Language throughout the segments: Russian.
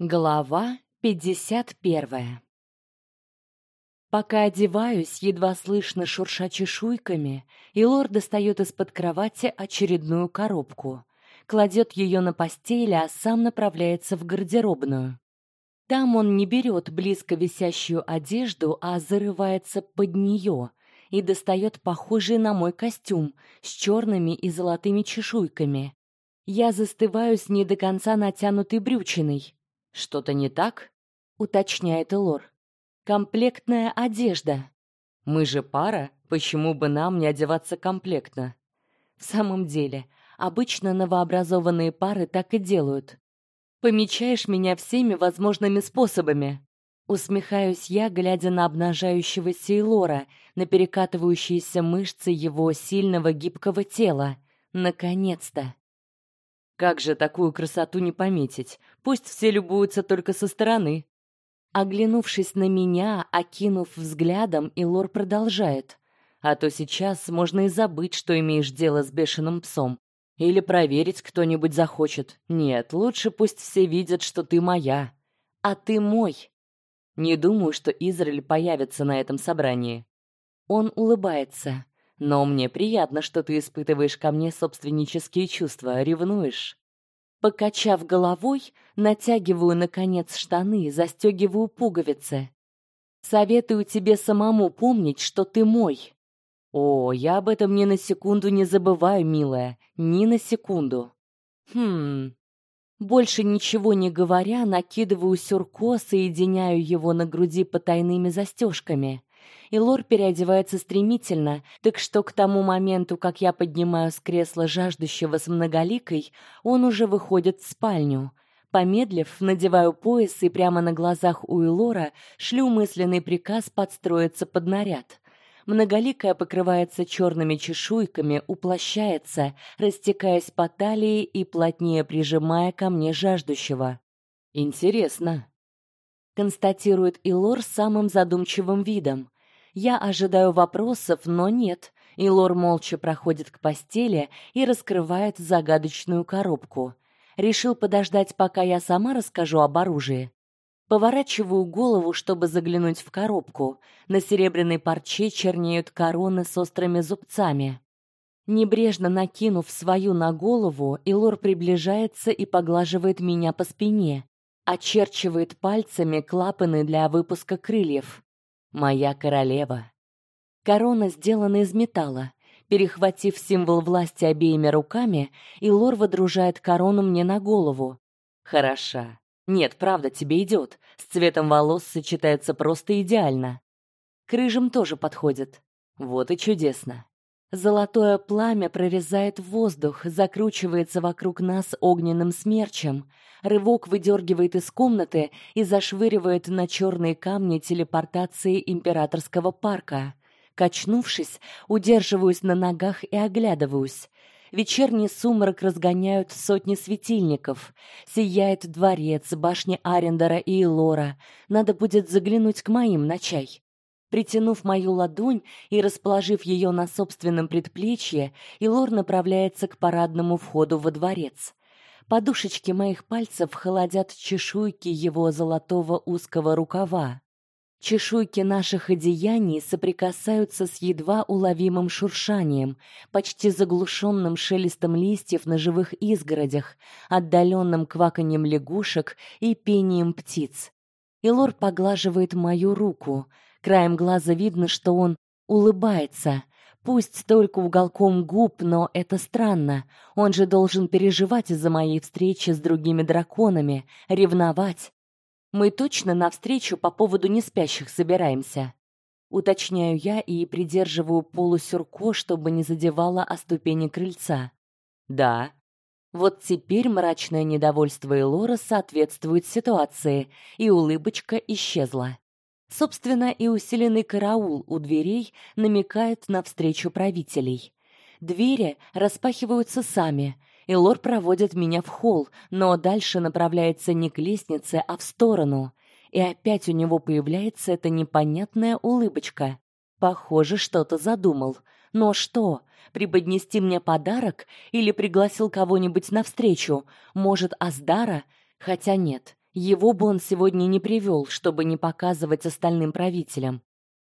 Глава 51 Пока одеваюсь, едва слышно шурша чешуйками, и лор достает из-под кровати очередную коробку, кладет ее на постель, а сам направляется в гардеробную. Там он не берет близко висящую одежду, а зарывается под нее и достает похожий на мой костюм с черными и золотыми чешуйками. Я застываю с не до конца натянутой брючиной. Что-то не так? уточняет Лор. Комплектная одежда. Мы же пара, почему бы нам не одеваться комплектно? В самом деле, обычно новообразованные пары так и делают. Помечаешь меня всеми возможными способами. Усмехаюсь я, глядя на обнажающегося Илора, на перекатывающиеся мышцы его сильного гибкого тела. Наконец-то. Как же такую красоту не пометить? Пусть все любуются только со стороны. Оглянувшись на меня, окинув взглядом, Илор продолжает: "А то сейчас можно и забыть, что имеешь дело с бешеным псом, или проверить кто-нибудь захочет. Нет, лучше пусть все видят, что ты моя, а ты мой. Не думаю, что Израиль появится на этом собрании". Он улыбается. Но мне приятно, что ты испытываешь ко мне собственнические чувства, ревнуешь. Покачав головой, натягиваю наконец штаны, застегиваю пуговицы. Советую тебе самому помнить, что ты мой. О, я об этом ни на секунду не забываю, милая, ни на секунду. Хм. Больше ничего не говоря, накидываю сюрко, соединяю его на груди потайными застежками и Лор переодевается стремительно, так что к тому моменту, как я поднимаю с кресла жаждущего с многоликой, он уже выходит в спальню. Помедлив, надеваю пояс и прямо на глазах у Элора шлю мысленный приказ подстроиться под наряд. Многоликая покрывается черными чешуйками, уплощается, растекаясь по талии и плотнее прижимая ко мне жаждущего. Интересно, констатирует Илор самым задумчивым видом. Я ожидаю вопросов, но нет. И Лор молча проходит к постели и раскрывает загадочную коробку. Решил подождать, пока я сама расскажу об оружии. Поворачиваю голову, чтобы заглянуть в коробку. На серебряной парче чернеют короны с острыми зубцами. Небрежно накинув свою на голову, Илор приближается и поглаживает меня по спине, очерчивает пальцами клапаны для выпуска крыльев. Моя королева. Корона сделана из металла. Перехватив символ власти обеими руками, Илор водружает корону мне на голову. Хороша. Нет, правда, тебе идет. С цветом волос сочетается просто идеально. К рыжим тоже подходит. Вот и чудесно. Золотое пламя прорезает воздух, закручивается вокруг нас огненным смерчем. Рывок выдергивает из комнаты и зашвыривает на черные камни телепортации императорского парка. Качнувшись, удерживаюсь на ногах и оглядываюсь. Вечерний сумрак разгоняют сотни светильников. Сияет дворец, башни Арендера и Элора. Надо будет заглянуть к моим на чай. Притянув мою ладонь и расположив ее на собственном предплечье, Илор направляется к парадному входу во дворец. Подушечки моих пальцев холодят чешуйки его золотого узкого рукава. Чешуйки наших одеяний соприкасаются с едва уловимым шуршанием, почти заглушенным шелестом листьев на живых изгородях, отдаленным кваканьем лягушек и пением птиц. Илор поглаживает мою руку — Краем глаза видно, что он улыбается. Пусть только уголком губ, но это странно. Он же должен переживать из-за моей встречи с другими драконами, ревновать. Мы точно на встречу по поводу неспящих собираемся. Уточняю я и придерживаю полусюрко, чтобы не задевало о ступени крыльца. Да. Вот теперь мрачное недовольство Элора соответствует ситуации, и улыбочка исчезла. Собственно, и усиленный караул у дверей намекает на встречу правителей. Двери распахиваются сами, и лор проводит меня в холл, но дальше направляется не к лестнице, а в сторону. И опять у него появляется эта непонятная улыбочка. Похоже, что-то задумал. Но что? Преподнести мне подарок или пригласил кого-нибудь на встречу? Может, Аздара? Хотя нет. Его бы он сегодня не привел, чтобы не показывать остальным правителям.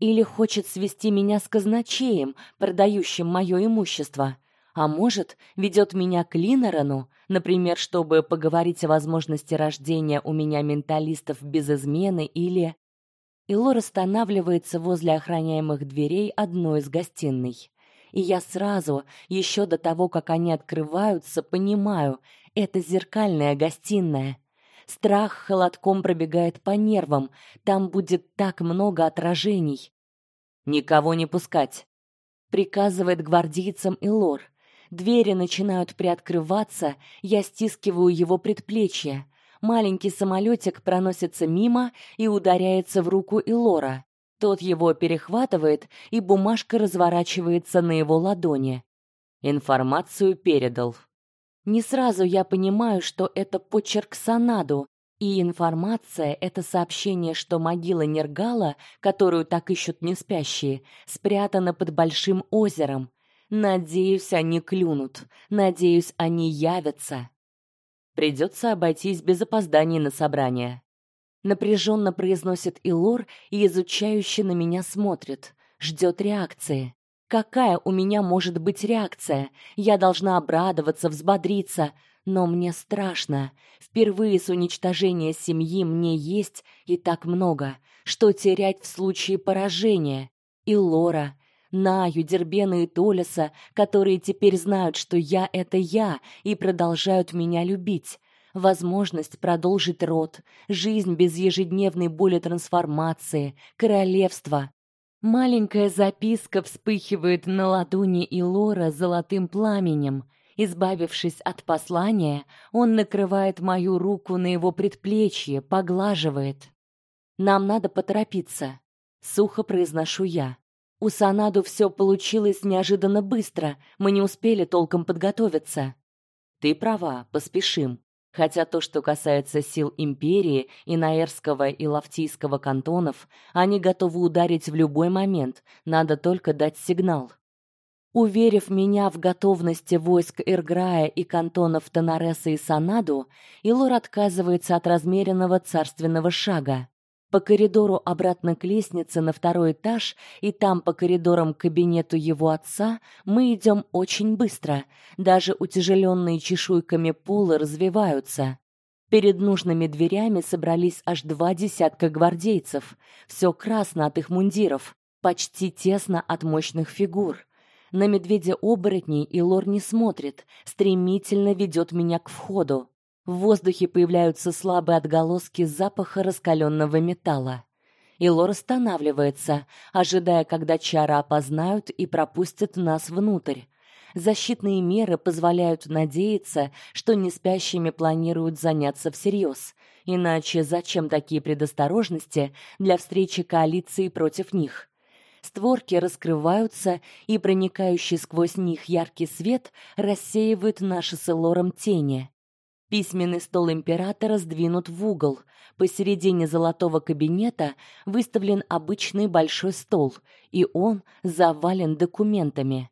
Или хочет свести меня с казначеем, продающим мое имущество. А может, ведет меня к Линорану, например, чтобы поговорить о возможности рождения у меня менталистов без измены или... Илор останавливается возле охраняемых дверей одной из гостиной. И я сразу, еще до того, как они открываются, понимаю, это зеркальная гостиная. Страх холодком пробегает по нервам. Там будет так много отражений. Никого не пускать, приказывает гвардейцам Илор. Двери начинают приоткрываться, я стискиваю его предплечье. Маленький самолетик проносится мимо и ударяется в руку Илора. Тот его перехватывает, и бумажка разворачивается на его ладони. Информацию передал. Не сразу я понимаю, что это почерк Санаду, и информация это сообщение, что могила Нергала, которую так ищут неспящие, спрятана под большим озером. Надеюсь, они клюнут. Надеюсь, они явятся. Придется обойтись без опозданий на собрание. Напряженно произносит Илор и изучающе на меня смотрит, ждет реакции. Какая у меня может быть реакция? Я должна обрадоваться, взбодриться, но мне страшно. Впервые с уничтожения семьи мне есть и так много, что терять в случае поражения. И Лора, Наю, Дербена и Толеса, которые теперь знают, что я это я и продолжают меня любить. Возможность продолжить род, жизнь без ежедневной боли трансформации, королевство. Маленькая записка вспыхивает на ладони Илора золотым пламенем. Избавившись от послания, он накрывает мою руку на его предплечье, поглаживает. Нам надо поторопиться, сухо произношу я. У Санаду все получилось неожиданно быстро, мы не успели толком подготовиться. Ты права, поспешим. Хотя то, что касается сил империи и Наэрского и Лавтийского кантонов, они готовы ударить в любой момент, надо только дать сигнал. Уверив меня в готовности войск Ирграя и кантонов Тонареса и Санаду, Илор отказывается от размеренного царственного шага по коридору обратно к лестнице на второй этаж и там по коридорам к кабинету его отца мы идем очень быстро. Даже утяжеленные чешуйками полы развиваются. Перед нужными дверями собрались аж два десятка гвардейцев. Все красно от их мундиров, почти тесно от мощных фигур. На медведя-оборотней и лор не смотрит, стремительно ведет меня к входу. В воздухе появляются слабые отголоски запаха раскаленного металла. И Лор останавливается, ожидая, когда чара опознают и пропустят нас внутрь. Защитные меры позволяют надеяться, что неспящими планируют заняться всерьез. Иначе зачем такие предосторожности для встречи коалиции против них? Створки раскрываются, и проникающий сквозь них яркий свет рассеивает наши с Элором тени. Письменный стол императора сдвинут в угол. Посередине золотого кабинета выставлен обычный большой стол, и он завален документами.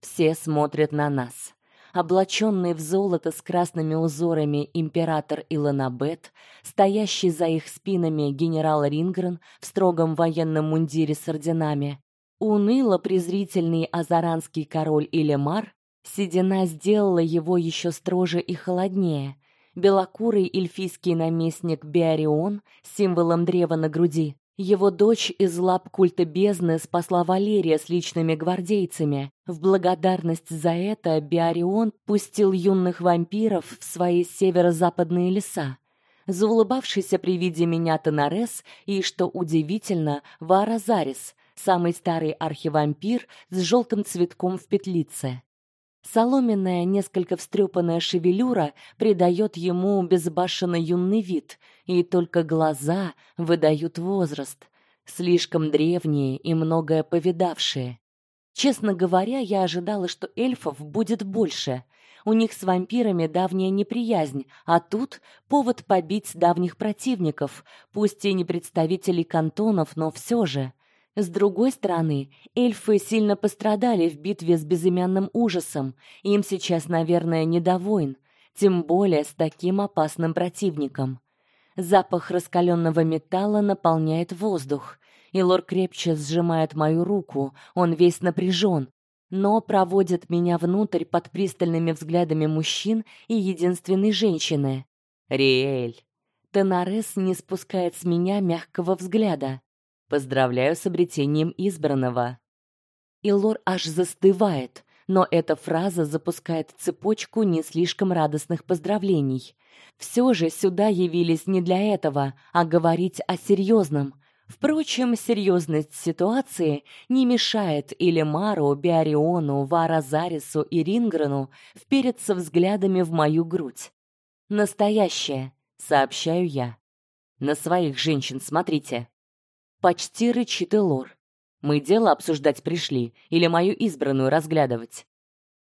Все смотрят на нас. Облаченный в золото с красными узорами император Иланабет, стоящий за их спинами генерал Рингрен в строгом военном мундире с орденами, уныло презрительный азаранский король Илемар Седина сделала его еще строже и холоднее. Белокурый эльфийский наместник Биарион символом древа на груди. Его дочь из лап культа бездны спасла Валерия с личными гвардейцами. В благодарность за это Биарион пустил юных вампиров в свои северо-западные леса. Заулыбавшийся при виде меня Тонарес и, что удивительно, Варазарис, самый старый архивампир с желтым цветком в петлице. Соломенная, несколько встрепанная шевелюра придает ему безбашенно юный вид, и только глаза выдают возраст, слишком древние и многое повидавшие. Честно говоря, я ожидала, что эльфов будет больше. У них с вампирами давняя неприязнь, а тут повод побить давних противников, пусть и не представителей кантонов, но все же. С другой стороны, эльфы сильно пострадали в битве с безымянным ужасом. Им сейчас, наверное, не до войн, тем более с таким опасным противником. Запах раскаленного металла наполняет воздух. И Лор крепче сжимает мою руку, он весь напряжен, но проводит меня внутрь под пристальными взглядами мужчин и единственной женщины. Риэль. Тенарес не спускает с меня мягкого взгляда. Поздравляю с обретением избранного. И Лор аж застывает, но эта фраза запускает цепочку не слишком радостных поздравлений. Все же сюда явились не для этого, а говорить о серьезном. Впрочем, серьезность ситуации не мешает Илемару, Биариону, Варазарису и Ринграну впериться взглядами в мою грудь. Настоящее, сообщаю я. На своих женщин смотрите. Почти рычит Элор. Мы дело обсуждать пришли или мою избранную разглядывать.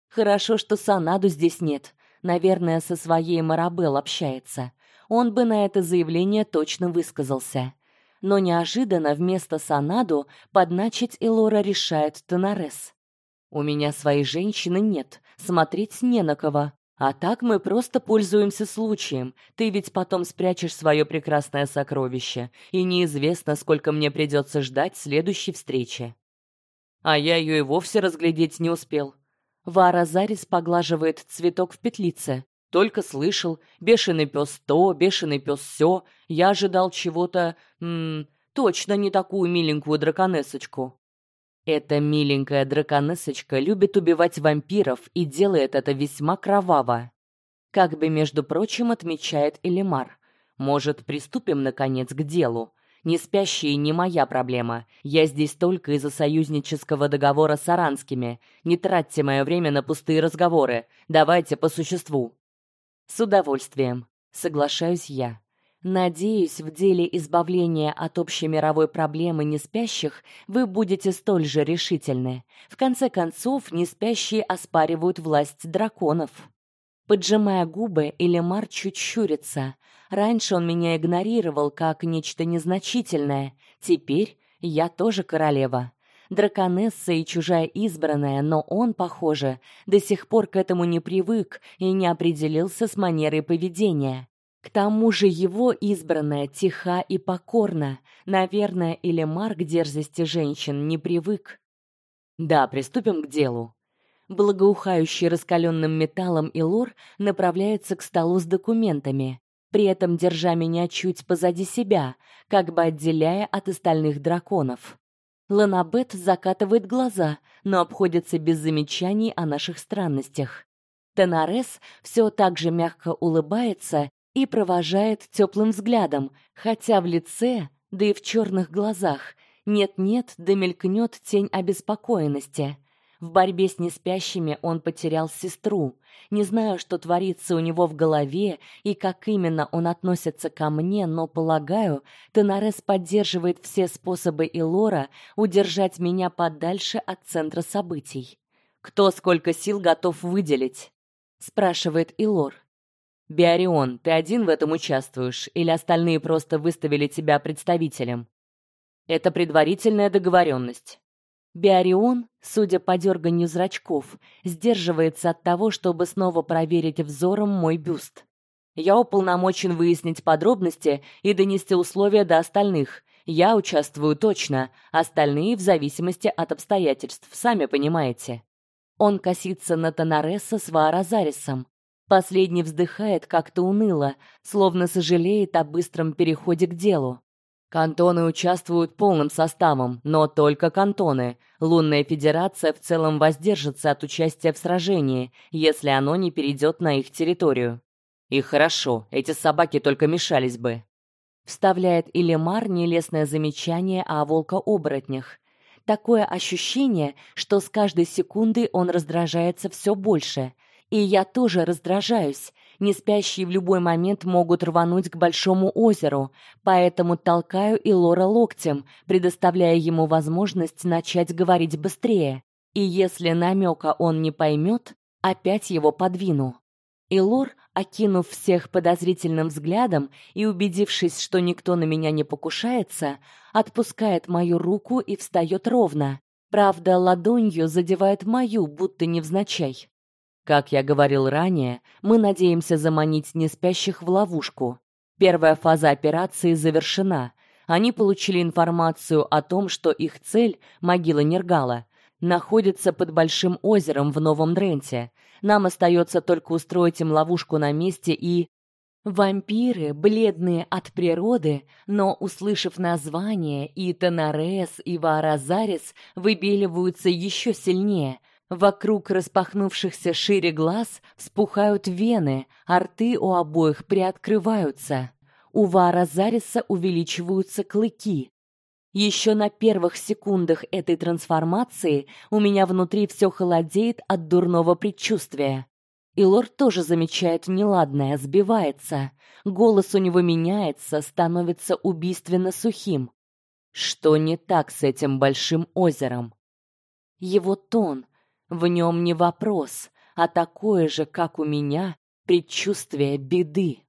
Хорошо, что Санаду здесь нет. Наверное, со своей Марабел общается. Он бы на это заявление точно высказался. Но неожиданно вместо Санаду подначить Элора решает Тонарес. У меня своей женщины нет, смотреть не на кого. А так мы просто пользуемся случаем. Ты ведь потом спрячешь свое прекрасное сокровище, и неизвестно, сколько мне придется ждать следующей встречи. А я ее и вовсе разглядеть не успел. Вара Зарис поглаживает цветок в петлице. Только слышал: бешеный пес то, бешеный пес сё. Я ожидал чего-то, м точно не такую миленькую драконесочку. Эта миленькая драконесочка любит убивать вампиров и делает это весьма кроваво. Как бы, между прочим, отмечает Элимар. Может, приступим наконец к делу? Не спящие не моя проблема. Я здесь только из-за союзнического договора с аранскими. Не тратьте мое время на пустые разговоры. Давайте по существу. С удовольствием, соглашаюсь я. Надеюсь, в деле избавления от общемировой проблемы неспящих вы будете столь же решительны. В конце концов, неспящие оспаривают власть драконов. Поджимая губы, Элемар чуть щурится. Раньше он меня игнорировал как нечто незначительное. Теперь я тоже королева. Драконесса и чужая избранная, но он, похоже, до сих пор к этому не привык и не определился с манерой поведения. К тому же его избранная тиха и покорна. Наверное, или Марк дерзости женщин не привык. Да, приступим к делу. Благоухающий раскаленным металлом Илор направляется к столу с документами, при этом держа меня чуть позади себя, как бы отделяя от остальных драконов. Ланабет закатывает глаза, но обходится без замечаний о наших странностях. Тенарес все так же мягко улыбается и провожает теплым взглядом, хотя в лице, да и в черных глазах нет-нет, да мелькнет тень обеспокоенности. В борьбе с неспящими он потерял сестру. Не знаю, что творится у него в голове и как именно он относится ко мне, но полагаю, Тенарес поддерживает все способы Илора удержать меня подальше от центра событий. Кто сколько сил готов выделить? спрашивает Илор. Биарион, ты один в этом участвуешь или остальные просто выставили тебя представителем? Это предварительная договоренность. Биарион, судя по дерганью зрачков, сдерживается от того, чтобы снова проверить взором мой бюст. Я уполномочен выяснить подробности и донести условия до остальных. Я участвую точно, остальные в зависимости от обстоятельств, сами понимаете. Он косится на Тонареса с Вааразарисом, Последний вздыхает как-то уныло, словно сожалеет о быстром переходе к делу. Кантоны участвуют полным составом, но только кантоны. Лунная Федерация в целом воздержится от участия в сражении, если оно не перейдет на их территорию. И хорошо, эти собаки только мешались бы. Вставляет Илемар нелестное замечание о волкооборотнях. Такое ощущение, что с каждой секундой он раздражается все больше – и я тоже раздражаюсь. Не спящие в любой момент могут рвануть к большому озеру, поэтому толкаю и Лора локтем, предоставляя ему возможность начать говорить быстрее. И если намека он не поймет, опять его подвину. И Лор, окинув всех подозрительным взглядом и убедившись, что никто на меня не покушается, отпускает мою руку и встает ровно. Правда, ладонью задевает мою, будто невзначай. Как я говорил ранее, мы надеемся заманить неспящих в ловушку. Первая фаза операции завершена. Они получили информацию о том, что их цель могила Нергала находится под большим озером в Новом Дренте. Нам остается только устроить им ловушку на месте и Вампиры, бледные от природы, но услышав название, и Тонарес, и Вааразарис выбеливаются еще сильнее. Вокруг распахнувшихся шире глаз вспухают вены, а рты у обоих приоткрываются. У Вааразариса увеличиваются клыки. Еще на первых секундах этой трансформации у меня внутри все холодеет от дурного предчувствия. И лорд тоже замечает неладное, сбивается. Голос у него меняется, становится убийственно сухим. Что не так с этим большим озером? Его тон, в нем не вопрос, а такое же, как у меня, предчувствие беды.